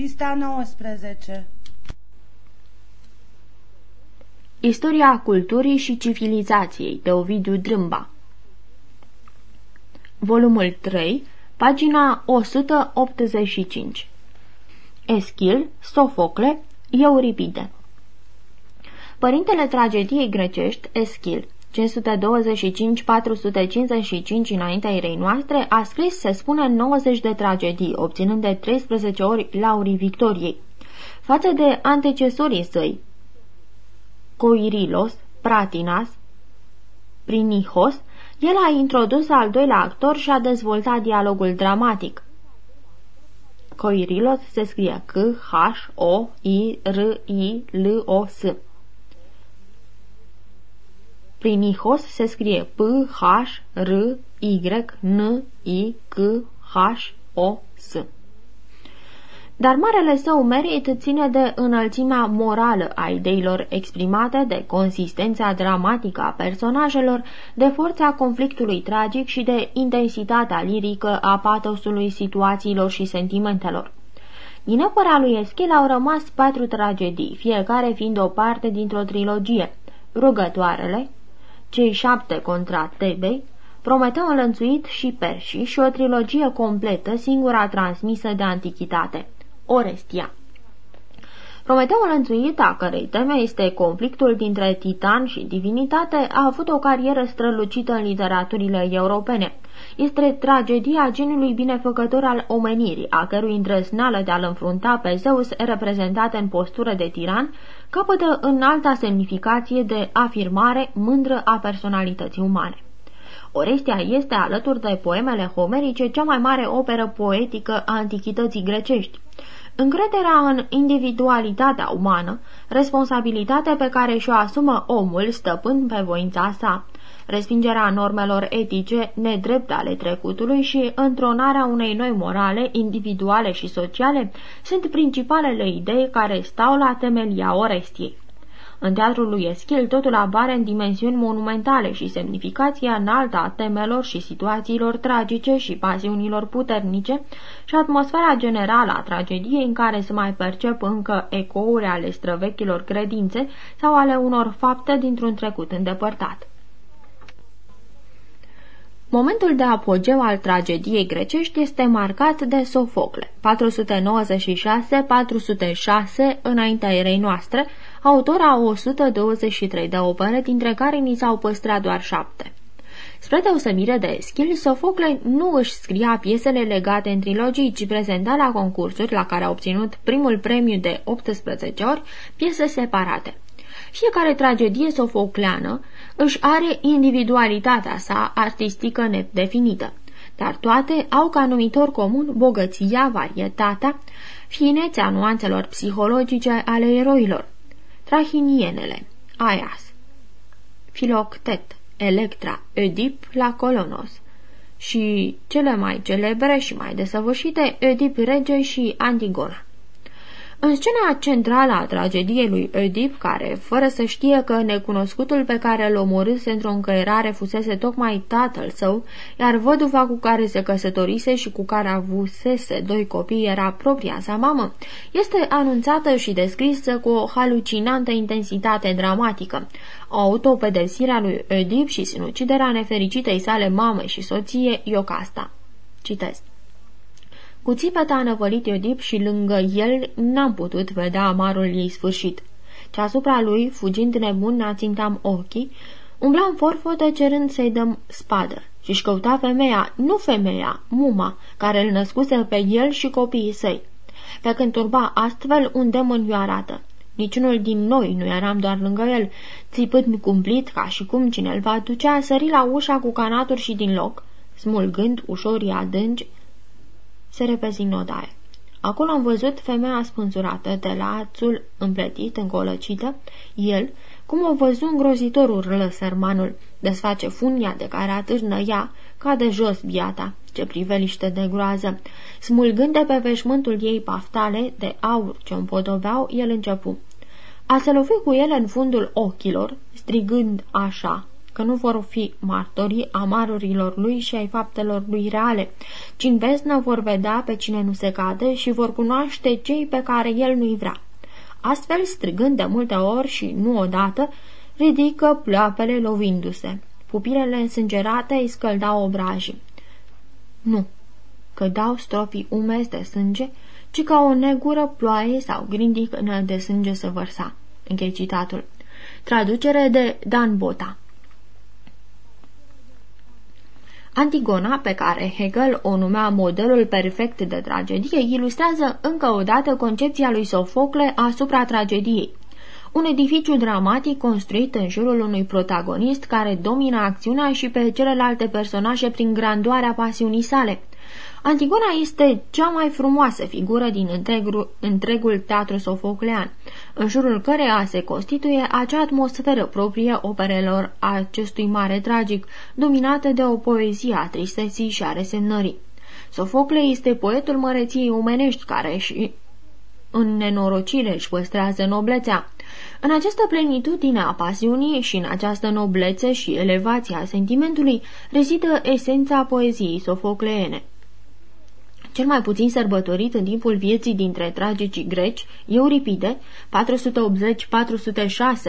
Pista 19 Istoria culturii și civilizației de Ovidiu Drâmba. Volumul 3, pagina 185 Eschil, Sofocle, Euripide. Părintele tragediei grecești, Eschil, 525-455 înaintea erei noastre, a scris, se spune, 90 de tragedii, obținând de 13 ori laurii victoriei. Față de antecesorii săi, Coirilos, Pratinas, Prinihos, el a introdus al doilea actor și a dezvoltat dialogul dramatic. Coirilos se scrie C-H-O-I-R-I-L-O-S. Prinihos se scrie P-H-R-Y-N-I-C-H-O-S. Dar marele său merit ține de înălțimea morală a ideilor exprimate, de consistența dramatică a personajelor, de forța conflictului tragic și de intensitatea lirică a patosului situațiilor și sentimentelor. Din opera lui Eschil au rămas patru tragedii, fiecare fiind o parte dintr-o trilogie. Rugătoarele, cei șapte contra Tebei, Prometeu înlănțuit și Perși și o trilogie completă, singura transmisă de antichitate, Orestia. Prometeu înlănțuit, a cărei teme este conflictul dintre titan și divinitate, a avut o carieră strălucită în literaturile europene. Este tragedia genului binefăcător al omenirii, a cărui îndrăznală de a-l înfrunta pe Zeus, reprezentată în postură de tiran, capătă în alta semnificație de afirmare mândră a personalității umane. Orestia este, alături de poemele homerice, cea mai mare operă poetică a antichității grecești. Încrederea în individualitatea umană, responsabilitatea pe care și-o asumă omul stăpând pe voința sa, respingerea normelor etice nedrepte ale trecutului și întronarea unei noi morale, individuale și sociale, sunt principalele idei care stau la temelia Orestiei. În teatrul lui Eschil totul apare în dimensiuni monumentale și semnificația înaltă a temelor și situațiilor tragice și pasiunilor puternice și atmosfera generală a tragediei în care se mai percep încă ecouri ale străvechilor credințe sau ale unor fapte dintr-un trecut îndepărtat. Momentul de apogeu al tragediei grecești este marcat de Sofocle, 496-406 înaintea erei noastre, autor a 123 de opere, dintre care ni s-au păstrat doar șapte. Spre deosebire de Eschil, Sofocle nu își scria piesele legate în trilogii, ci prezenta la concursuri la care a obținut primul premiu de 18 ori piese separate. Fiecare tragedie sofocleană își are individualitatea sa artistică nedefinită, dar toate au ca numitor comun bogăția, varietatea, finețea nuanțelor psihologice ale eroilor. Trahinienele, Aias, Filoctet, Electra, Oedip la Colonos. Și cele mai celebre și mai desăvârșite Oedip rege și Antigona. În scena centrală a tragediei lui Oedip, care, fără să știe că necunoscutul pe care îl omorâse într-o încăierare fusese tocmai tatăl său, iar văduva cu care se căsătorise și cu care avusese doi copii era propria sa mamă, este anunțată și descrisă cu o halucinantă intensitate dramatică. Autopedesirea lui Oedip și sinuciderea nefericitei sale mame și soție Iocasta. Citesc. Cu țipeta a năvălit Iodip și lângă el n-am putut vedea amarul ei sfârșit. Ce asupra lui, fugind nebun, ne țintam ochii, umblam forfotă cerând să-i dăm spadă și-și căuta femeia, nu femeia, muma, care îl născuse pe el și copiii săi. Pe când turba astfel un demon i arată. Niciunul din noi nu eram doar lângă el, țipând cumplit ca și cum cine îl va ducea, sări la ușa cu canaturi și din loc, smulgând ușorii adânci, se repezi în odaie. Acolo am văzut femeia spânzurată de lațul împletit, încolăcită, el, cum o văzu îngrozitorul râlă sărmanul, desface funia de care atârnă ea, cade jos biata, ce priveliște de groază. Smulgând de pe veșmântul ei paftale de aur ce împodobeau, el începu. A se lovi cu ele în fundul ochilor, strigând așa, că nu vor fi martorii amarurilor lui și ai faptelor lui reale, ci în beznă vor vedea pe cine nu se cade și vor cunoaște cei pe care el nu-i vrea. Astfel, strigând de multe ori și nu odată, ridică ploapele lovindu-se. Pupilele însângerate îi scăldau obrajii. Nu, că dau stropii umezi de sânge, ci ca o negură ploaie sau grindică de sânge să vărsa. Închei citatul. Traducere de Dan Bota Antigona, pe care Hegel o numea modelul perfect de tragedie, ilustrează încă o dată concepția lui Sofocle asupra tragediei. Un edificiu dramatic construit în jurul unui protagonist care domină acțiunea și pe celelalte personaje prin grandoarea pasiunii sale. Antigona este cea mai frumoasă figură din întregul, întregul teatru sofoclean, în jurul căreia se constituie acea atmosferă proprie operelor acestui mare tragic, dominată de o poezie a tristeții și a resemnării. Sofocle este poetul măreției omenești care și în nenorocire își păstrează noblețea. În această plenitudine a pasiunii și în această noblețe și elevație a sentimentului rezidă esența poeziei sofocleene. Cel mai puțin sărbătorit în timpul vieții dintre tragicii greci, Euripide,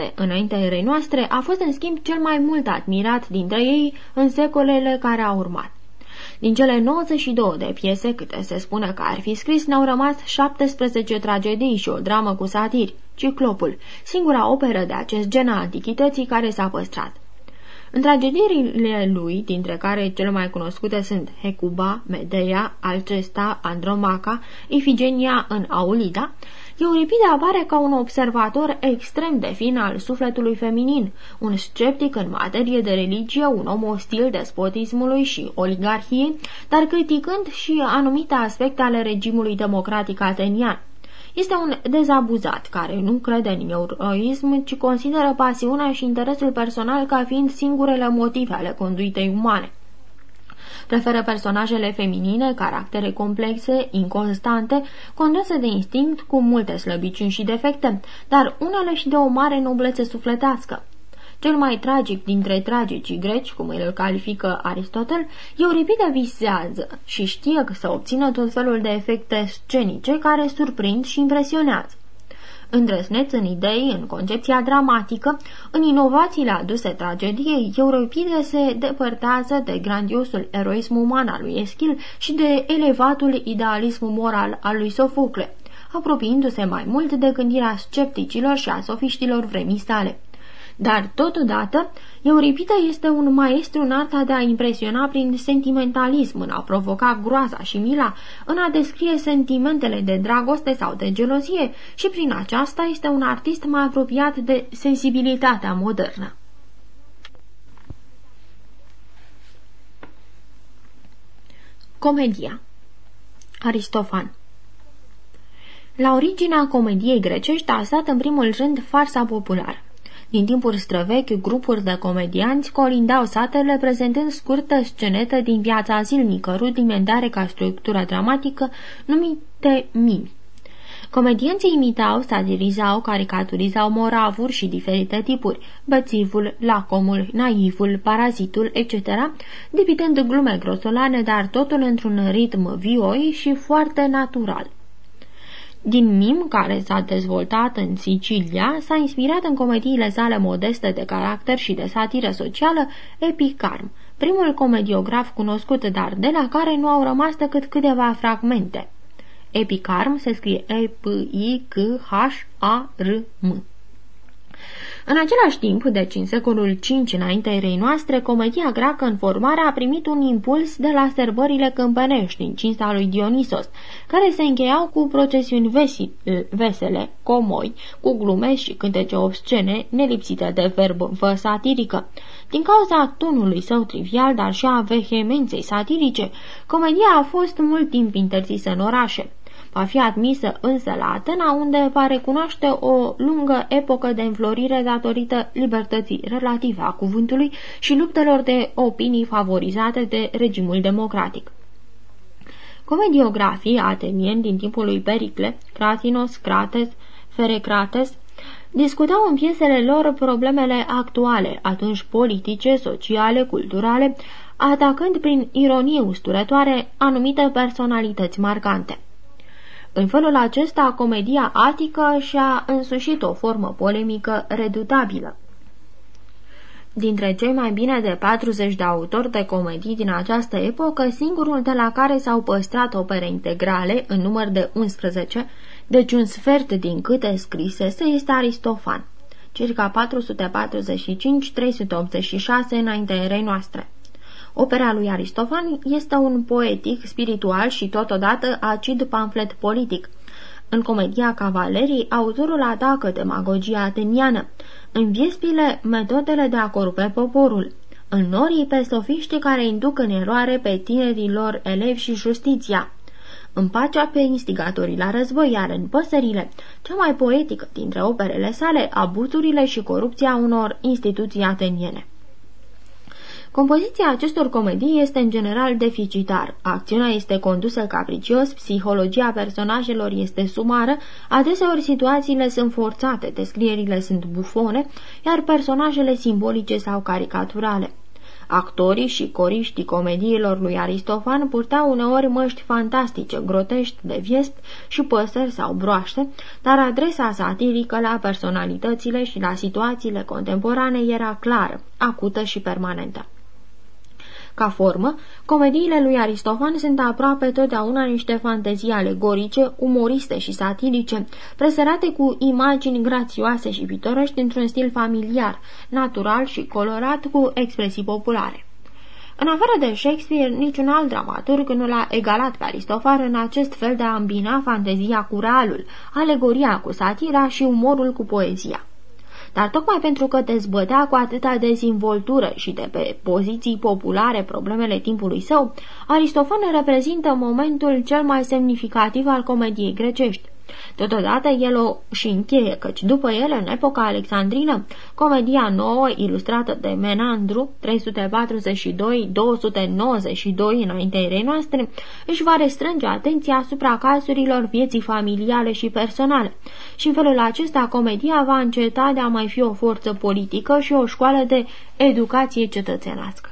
480-406 înaintea erei noastre, a fost în schimb cel mai mult admirat dintre ei în secolele care au urmat. Din cele 92 de piese, câte se spune că ar fi scris, ne-au rămas 17 tragedii și o dramă cu satiri, Ciclopul, singura operă de acest gen a antichității care s-a păstrat. În tragediile lui, dintre care cele mai cunoscute sunt Hecuba, Medea, Alcesta, Andromaca, Ifigenia în Aulida, Euripide apare ca un observator extrem de fin al sufletului feminin, un sceptic în materie de religie, un om ostil despotismului și oligarhiei, dar criticând și anumite aspecte ale regimului democratic atenian. Este un dezabuzat care nu crede în eroism, ci consideră pasiunea și interesul personal ca fiind singurele motive ale conduitei umane. Preferă personajele feminine, caractere complexe, inconstante, conduse de instinct, cu multe slăbiciuni și defecte, dar unele și de o mare noblețe sufletească. Cel mai tragic dintre tragicii greci, cum îl califică Aristotel, Euripide visează și știe că să obțină tot felul de efecte scenice care surprind și impresionează. Îndrăsneț în idei, în concepția dramatică, în inovațiile aduse tragediei, Euripide se depărtează de grandiosul eroism uman al lui Eschil și de elevatul idealism moral al lui Sofocle, apropiindu-se mai mult de gândirea scepticilor și a sofiștilor vremii sale. Dar, totodată, Euripide este un maestru în arta de a impresiona prin sentimentalism, în a provoca groaza și mila, în a descrie sentimentele de dragoste sau de gelozie și prin aceasta este un artist mai apropiat de sensibilitatea modernă. Comedia Aristofan La originea comediei grecești a stat în primul rând farsa populară. Din timpuri străvechi, grupuri de comedianți colindau satele prezentând scurtă scenete din viața zilnică, rudimentare ca structură dramatică, numite mimi. Comedienții imitau, satirizau, caricaturizau moravuri și diferite tipuri, bățivul, lacomul, naivul, parazitul, etc., depitând glume grosolane, dar totul într-un ritm vioi și foarte natural. Din mim, care s-a dezvoltat în Sicilia, s-a inspirat în comediile sale modeste de caracter și de satiră socială Epicarm, primul comediograf cunoscut, dar de la care nu au rămas decât câteva fragmente. Epicarm se scrie E-P-I-C-H-A-R-M. În același timp, deci în secolul V înaintea erei noastre, comedia greacă în formare a primit un impuls de la sărbările câmpenești în cinsta lui Dionisos, care se încheiau cu procesiuni vesi, vesele, comoi, cu glume și cântece obscene, nelipsite de verbă satirică. Din cauza tonului său trivial, dar și a vehemenței satirice, comedia a fost mult timp interzisă în orașe. Va fi admisă însă la Atena, unde va recunoaște o lungă epocă de înflorire datorită libertății relative a cuvântului și luptelor de opinii favorizate de regimul democratic. Comediografii atenieni din timpul lui Pericle, Cratinos, Crates, Ferecrates, discutau în piesele lor problemele actuale, atunci politice, sociale, culturale, atacând prin ironie usturătoare anumite personalități marcante. În felul acesta, comedia atică și-a însușit o formă polemică redutabilă. Dintre cei mai bine de 40 de autori de comedii din această epocă, singurul de la care s-au păstrat opere integrale, în număr de 11, deci un sfert din câte scrisese, este Aristofan, circa 445-386 înaintea erei noastre. Opera lui Aristofan este un poetic, spiritual și totodată acid pamflet politic. În comedia Cavalerii, autorul atacă demagogia ateniană, în viespile metodele de a corupe poporul, în norii pe sofiștii care induc în eroare pe tinerii lor elevi și justiția, în pacea pe instigatorii la război, iar în păsările, cea mai poetică dintre operele sale, abuzurile și corupția unor instituții ateniene. Compoziția acestor comedii este în general deficitar. Acțiunea este condusă capricios, psihologia personajelor este sumară, adeseori situațiile sunt forțate, descrierile sunt bufone, iar personajele simbolice sau caricaturale. Actorii și coriștii comediilor lui Aristofan purtau uneori măști fantastice, grotești de viesp și păsări sau broaște, dar adresa satirică la personalitățile și la situațiile contemporane era clară, acută și permanentă. Ca formă, comediile lui Aristofan sunt aproape totdeauna niște fantezii alegorice, umoriste și satirice, presărate cu imagini grațioase și pitorești într-un stil familiar, natural și colorat cu expresii populare. În afară de Shakespeare, niciun alt dramaturg nu l-a egalat pe Aristofan în acest fel de a îmbina fantezia cu realul, alegoria cu satira și umorul cu poezia dar tocmai pentru că dezbătea cu atâta dezvoltură și de pe poziții populare problemele timpului său, Aristofan reprezintă momentul cel mai semnificativ al comediei grecești. Totodată el o și încheie, căci după el, în epoca alexandrină, comedia nouă, ilustrată de Menandru, 342-292 înaintea erei noastre, își va restrânge atenția asupra cazurilor vieții familiale și personale. Și în felul acesta, comedia va înceta de a mai fi o forță politică și o școală de educație cetățenească.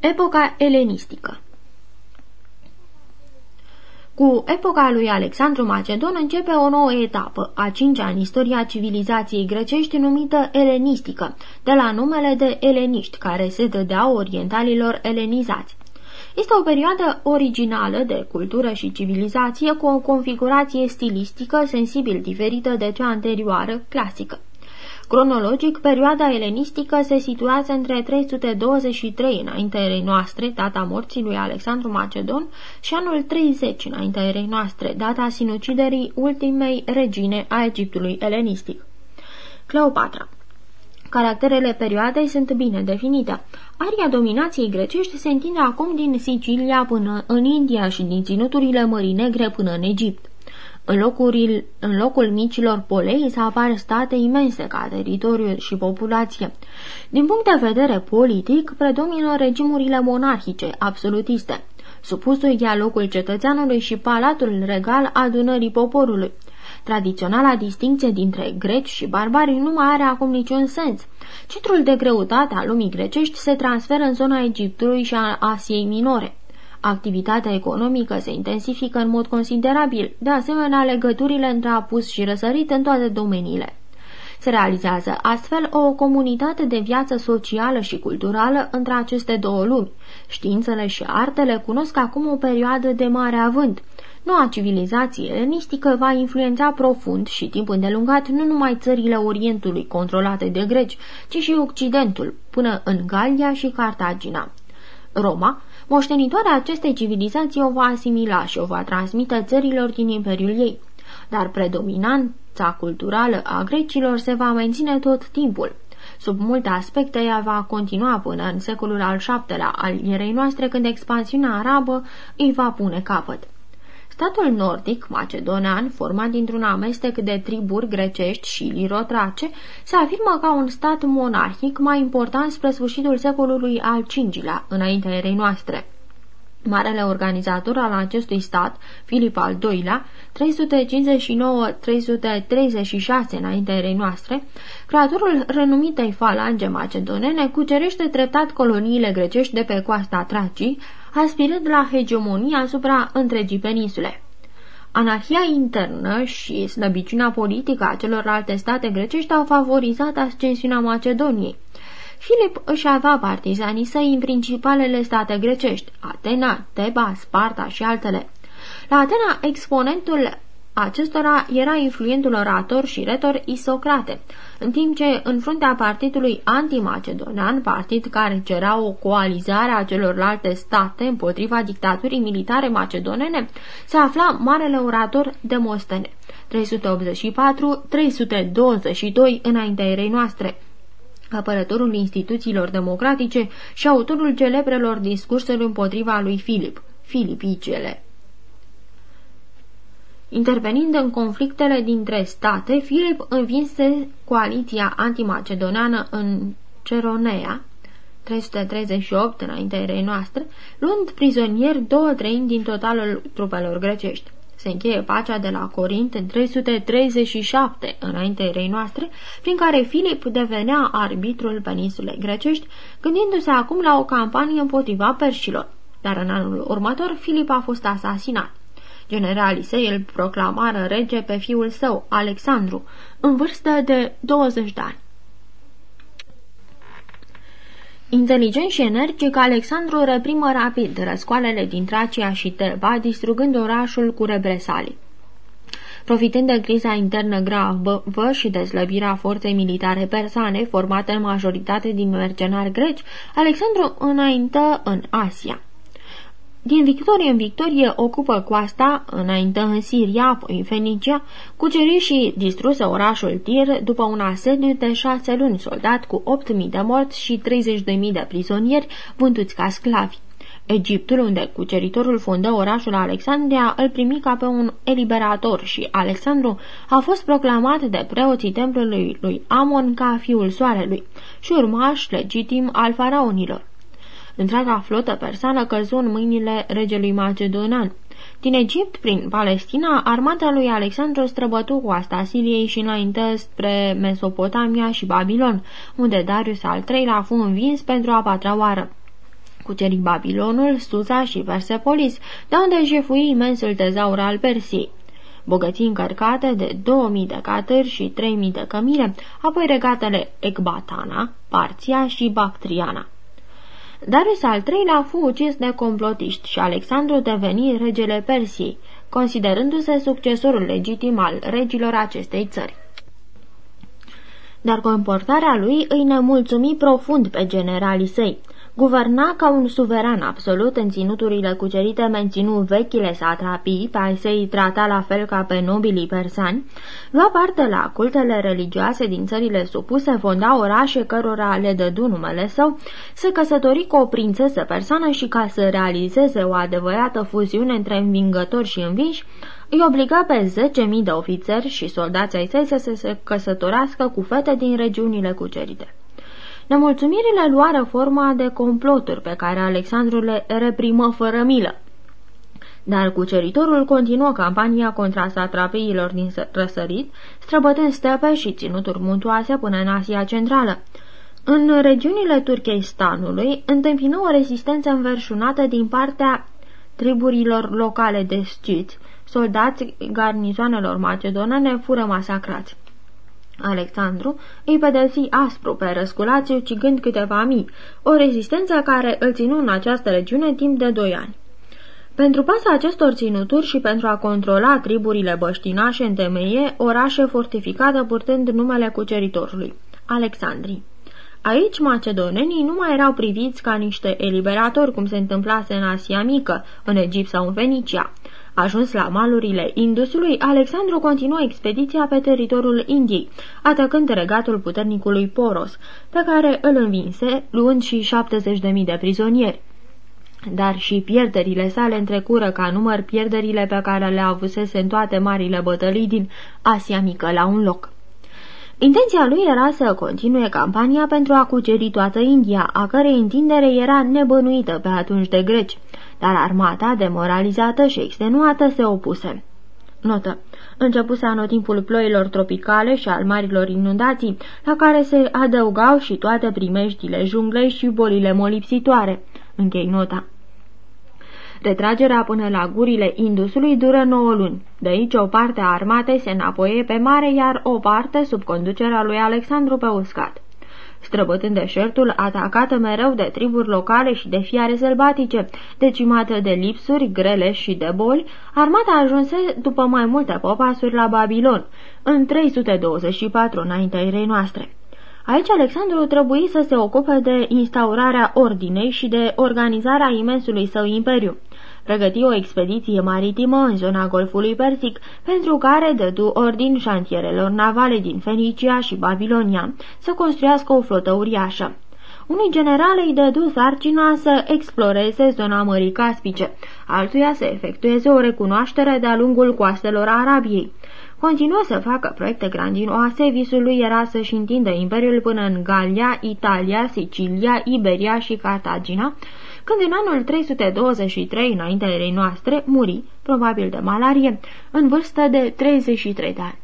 Epoca elenistică cu epoca lui Alexandru Macedon începe o nouă etapă, a cincea în istoria civilizației grecești numită elenistică, de la numele de eleniști, care se dădeau orientalilor elenizați. Este o perioadă originală de cultură și civilizație cu o configurație stilistică sensibil diferită de cea anterioară, clasică. Cronologic, perioada elenistică se situează între 323 înaintea erei noastre, data morții lui Alexandru Macedon, și anul 30 înaintea erei noastre, data sinuciderii ultimei regine a Egiptului elenistic. Cleopatra Caracterele perioadei sunt bine definite. Aria dominației grecești se întinde acum din Sicilia până în India și din ținuturile Mării Negre până în Egipt. În locul, în locul micilor polei să apar state imense ca teritoriu și populație. Din punct de vedere politic, predomină regimurile monarhice, absolutiste. Supusul ia locul cetățeanului și palatul regal adunării poporului. Tradiționala distinție dintre greci și barbari nu mai are acum niciun sens. Citrul de greutate al lumii grecești se transferă în zona Egiptului și a Asiei Minore. Activitatea economică se intensifică în mod considerabil, de asemenea legăturile între apus și răsărit în toate domeniile. Se realizează astfel o comunitate de viață socială și culturală între aceste două lumi. Științele și artele cunosc acum o perioadă de mare avânt. Noua civilizație elenistică va influența profund și timp îndelungat nu numai țările Orientului controlate de greci, ci și Occidentul, până în Galia și Cartagina. Roma Moștenitoarea acestei civilizații o va asimila și o va transmite țărilor din imperiul ei, dar predominanța culturală a grecilor se va menține tot timpul. Sub multe aspecte, ea va continua până în secolul al VII-lea al ierei noastre, când expansiunea arabă îi va pune capăt. Statul nordic, macedonean, format dintr-un amestec de triburi grecești și lirotrace, se afirmă ca un stat monarhic mai important spre sfârșitul secolului al V-lea, înaintea erei noastre. Marele organizator al acestui stat, Filip al II-lea, 359-336 înaintea erei noastre, creatorul renumitei falange macedonene cucerește treptat coloniile grecești de pe coasta Tracii, aspirând la hegemonia asupra întregii peninsule. Anarhia internă și slăbiciunea politică a celorlalte state grecești au favorizat ascensiunea Macedoniei. Filip își avea partizanii săi în principalele state grecești, Atena, Teba, Sparta și altele. La Atena, exponentul acestora era influentul orator și retor Isocrate, în timp ce în fruntea partidului antimacedonean, partid care cerea o coalizare a celorlalte state împotriva dictaturii militare macedonene, se afla marele orator Demostene, 384-322 înaintea erei noastre, apărătorul instituțiilor democratice și autorul celebrelor discursuri împotriva lui Filip, Filipicele. Intervenind în conflictele dintre state, Filip învinse coaliția antimacedoneană în Ceronea, 338 înaintea erei noastre, luând prizonieri două treimi din totalul trupelor grecești. Se încheie pacea de la Corint în 337 înaintea erei noastre, prin care Filip devenea arbitrul peninsulei grecești, gândindu-se acum la o campanie împotriva perșilor. Dar în anul următor, Filip a fost asasinat. Generalii săi îl proclamară rege pe fiul său, Alexandru, în vârstă de 20 de ani. Inteligent și energic, Alexandru reprimă rapid răscoalele din Tracia și Teba, distrugând orașul cu represalii. Profitând de criza internă gravă și de slăbirea forței militare persane, formate în majoritate din mercenari greci, Alexandru înaintă în Asia. Din victorie în victorie ocupă coasta, înainte în Siria, apoi în Fenicia, cuceri și distruse orașul Tir după un asediu de șase luni soldat cu 8.000 de morți și 30.000 de prizonieri vânduți ca sclavi. Egiptul, unde cuceritorul fundă orașul Alexandria, îl primi ca pe un eliberator și Alexandru a fost proclamat de preoții templului lui Amon ca fiul soarelui și urmaș legitim al faraonilor. Întreaga flotă persană căzu în mâinile regelui Macedonan. Din Egipt, prin Palestina, armata lui Alexandru străbătu coasta Siriei și înainte spre Mesopotamia și Babilon, unde Darius al III-lea fu învins pentru a patra oară. Cuceri Babilonul, Susa și Persepolis, de unde jefui imensul tezaur al Persiei bogății încărcate de 2000 de catări și 3000 de cămile, apoi regatele Ecbatana, Parția și Bactriana. Darius al III-lea fu ucis de complotiști și Alexandru deveni regele Persiei, considerându-se succesorul legitim al regilor acestei țări. Dar comportarea lui îi nemulțumi profund pe generalii săi. Guverna ca un suveran absolut în ținuturile cucerite, menținu vechile satrapii, pe ai săi trata la fel ca pe nobilii persani, lua parte la cultele religioase din țările supuse, fonda orașe cărora le dădu numele său, se căsători cu o prințesă persană și ca să realizeze o adevărată fuziune între învingători și învinși, îi obliga pe 10.000 de ofițeri și soldați ai săi să se căsătorească cu fete din regiunile cucerite. Nemulțumirile luară forma de comploturi pe care Alexandru le reprimă fără milă. Dar cuceritorul continuă campania contra satrapiilor din răsărit, străbătând stepe și ținuturi muntoase până în Asia Centrală. În regiunile Turkeistanului întâmpină o rezistență înverșunată din partea triburilor locale de sciți, soldați garnizoanelor macedonene fură masacrați. Alexandru îi pedepsi aspru pe răsculați ucigând câteva mii, o rezistență care îl ținu în această regiune timp de doi ani. Pentru pasa acestor ținuturi și pentru a controla triburile băștinașe în temeie, orașe fortificată purtând numele cuceritorului, Alexandrii. Aici macedonenii nu mai erau priviți ca niște eliberatori, cum se întâmplase în Asia Mică, în Egipt sau în Fenicia. Ajuns la malurile Indusului, Alexandru continuă expediția pe teritoriul Indiei, atacând regatul puternicului Poros, pe care îl învinse, luând și 70.000 de prizonieri dar și pierderile sale întrecură ca număr pierderile pe care le avusese în toate marile bătălii din Asia Mică la un loc. Intenția lui era să continue campania pentru a cuceri toată India, a cărei întindere era nebănuită pe atunci de greci dar armata, demoralizată și extenuată, se opuse. Notă. Începuse anotimpul ploilor tropicale și al marilor inundații, la care se adăugau și toate primeștile junglei și bolile molipsitoare. Închei nota. Retragerea până la gurile Indusului dură 9 luni. De aici o parte a armatei se înapoie pe mare, iar o parte sub conducerea lui Alexandru pe uscat. Străbătând deșertul, atacată mereu de triburi locale și de fiare sălbatice, decimată de lipsuri grele și de boli, armata ajunse după mai multe popasuri la Babilon, în 324 înaintea erei noastre. Aici Alexandru trebuie să se ocupe de instaurarea ordinei și de organizarea imensului său imperiu pregăti o expediție maritimă în zona Golfului Persic, pentru care dădu ordin șantierelor navale din Fenicia și Babilonia să construiască o flotă uriașă. Unui general îi dădu sarcina să exploreze zona Mării Caspice, altuia să efectueze o recunoaștere de-a lungul coastelor Arabiei. Continuă să facă proiecte grandinoase, visul lui era să-și întindă imperiul până în Galia, Italia, Sicilia, Iberia și Cartagina, când în anul 323 înaintea erei noastre muri, probabil de malarie, în vârstă de 33 de ani.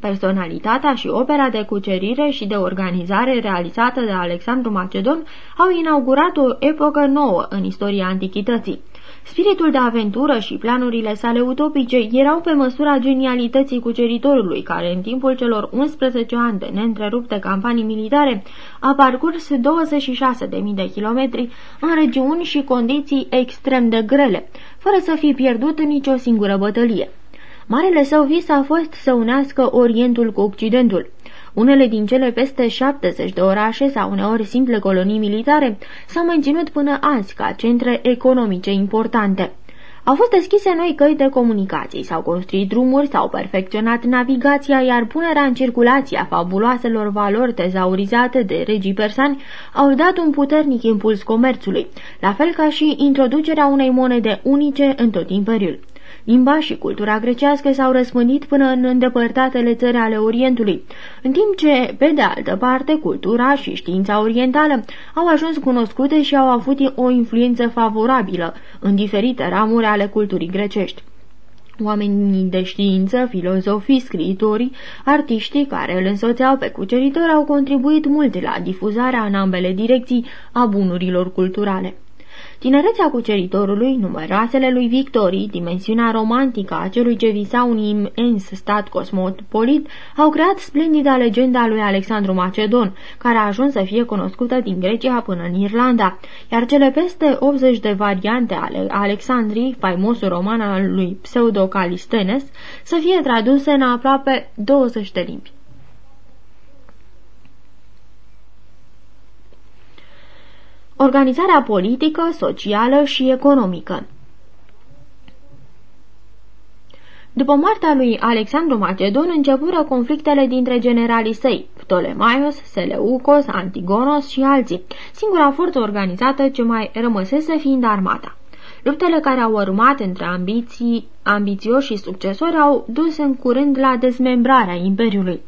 Personalitatea și opera de cucerire și de organizare realizată de Alexandru Macedon au inaugurat o epocă nouă în istoria antichității. Spiritul de aventură și planurile sale utopice erau pe măsura genialității cuceritorului, care în timpul celor 11 ani de neîntrerupte campanii militare a parcurs 26.000 de kilometri în regiuni și condiții extrem de grele, fără să fi pierdut în nicio singură bătălie. Marele său vis a fost să unească Orientul cu Occidentul. Unele din cele peste 70 de orașe sau uneori simple colonii militare s-au menținut până azi ca centre economice importante. Au fost deschise noi căi de comunicații, s-au construit drumuri, s-au perfecționat navigația, iar punerea în circulație a fabuloaselor valori tezaurizate de regii persani au dat un puternic impuls comerțului, la fel ca și introducerea unei monede unice în tot imperiul. Limba și cultura grecească s-au răspândit până în îndepărtatele țări ale Orientului, în timp ce, pe de altă parte, cultura și știința orientală au ajuns cunoscute și au avut o influență favorabilă în diferite ramuri ale culturii grecești. Oamenii de știință, filozofii, scriitorii, artiștii care îl însoțeau pe cuceritor au contribuit mult la difuzarea în ambele direcții a bunurilor culturale. Tinerețea cuceritorului, numeroasele lui Victorii, dimensiunea romantică a celui ce visa un imens stat cosmopolit, au creat splendida legenda lui Alexandru Macedon, care a ajuns să fie cunoscută din Grecia până în Irlanda, iar cele peste 80 de variante ale Alexandrii, faimosul roman al lui Pseudo-Calistenes, să fie traduse în aproape 20 de limbi. Organizarea politică, socială și economică. După moartea lui Alexandru Macedon începură conflictele dintre generalii săi, Ptolemaios, Seleucos, Antigonos și alții, singura forță organizată ce mai rămăsese fiind armata. Luptele care au urmat între ambiții, ambițioși și succesori au dus în curând la dezmembrarea Imperiului.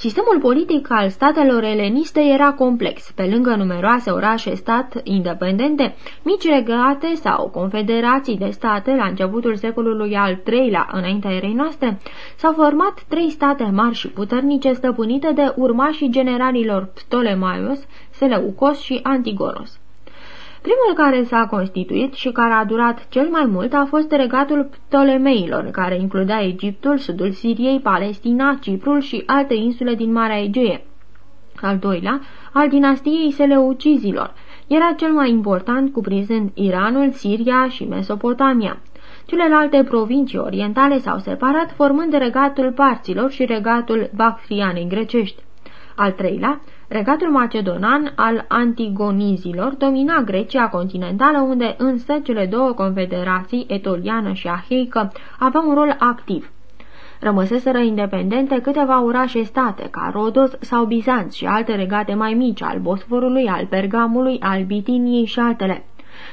Sistemul politic al statelor eleniste era complex. Pe lângă numeroase orașe-stat independente, mici regate sau confederații de state la începutul secolului al III-lea înaintea erei noastre, s-au format trei state mari și puternice stăpânite de urmașii generalilor Ptolemaios, Seleucos și Antigonos. Primul care s-a constituit și care a durat cel mai mult a fost regatul Ptolemeilor, care includea Egiptul, sudul Siriei, Palestina, Ciprul și alte insule din Marea Egee. Al doilea, al dinastiei Seleucizilor, era cel mai important cuprinzând Iranul, Siria și Mesopotamia. Celelalte provincii orientale s-au separat, formând regatul parților și regatul bactrianei grecești. Al treilea, Regatul macedonan al antigonizilor domina Grecia continentală, unde însă cele două confederații, etoliană și aheică, aveau un rol activ. Rămăseseră independente câteva orașe state, ca Rodos sau Bizanț și alte regate mai mici, al Bosforului, al Pergamului, al Bitiniei și altele.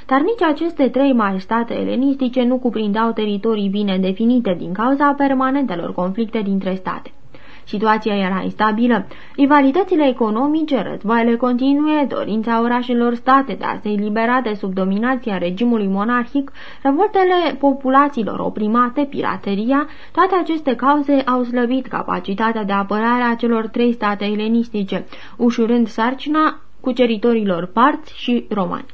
Dar nici aceste trei mari state elenistice nu cuprindeau teritorii bine definite din cauza permanentelor conflicte dintre state. Situația era instabilă. Rivalitățile economice, războaiele continue, dorința orașelor state de a se elibera de sub dominația regimului monarhic, revoltele populațiilor oprimate, pirateria, toate aceste cauze au slăbit capacitatea de apărare a celor trei state elenistice, ușurând sarcina cuceritorilor parți și romani.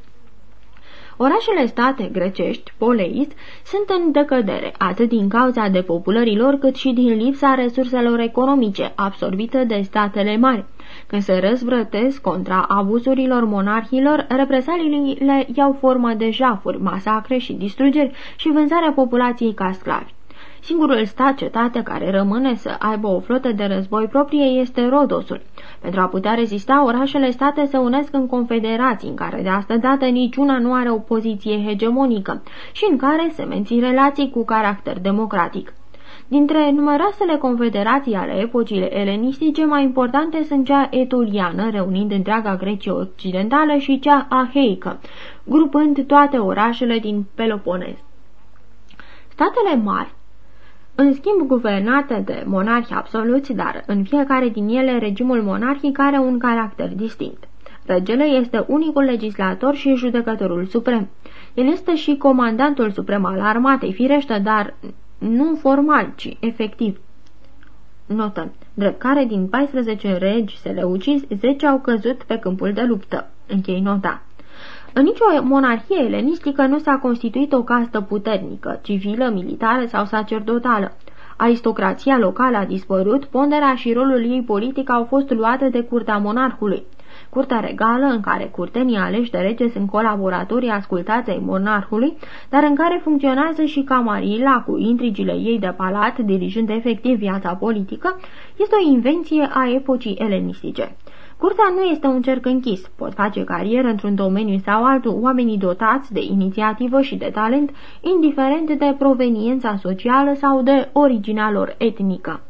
Orașele state grecești, poleis, sunt în decădere, atât din cauza depopulării lor, cât și din lipsa resurselor economice absorbite de statele mari. Când se răzvrătesc contra abuzurilor monarhilor, represaliile iau formă de jafuri, masacre și distrugeri și vânzarea populației ca sclavi. Singurul stat cetate care rămâne să aibă o flotă de război proprie este Rodosul. Pentru a putea rezista, orașele state se unesc în confederații în care de asta dată niciuna nu are o poziție hegemonică și în se se mențin relații cu caracter democratic. Dintre numeroasele confederații ale epocii elenistice, mai importante sunt cea etuliană, reunind întreaga Grecie occidentală, și cea aheică, grupând toate orașele din Peloponez. Statele mari în schimb guvernate de monarhi absoluți, dar în fiecare din ele regimul monarhic are un caracter distinct. Regele este unicul legislator și judecătorul suprem. El este și comandantul suprem al armatei, firește, dar nu formal, ci efectiv. Notă. Drept care din 14 regi seleucizi, 10 au căzut pe câmpul de luptă. Închei nota. În nicio monarhie elenistică nu s-a constituit o castă puternică, civilă, militară sau sacerdotală. Aristocrația locală a dispărut, ponderea și rolul ei politic au fost luate de curtea monarhului. Curtea regală, în care curtenii aleși de rege sunt colaboratorii ascultați ai monarhului, dar în care funcționează și camarila cu intrigile ei de palat, dirijând efectiv viața politică, este o invenție a epocii elenistice. Curtea nu este un cerc închis. Pot face carieră într-un domeniu sau altul oamenii dotați de inițiativă și de talent, indiferent de proveniența socială sau de originea lor etnică.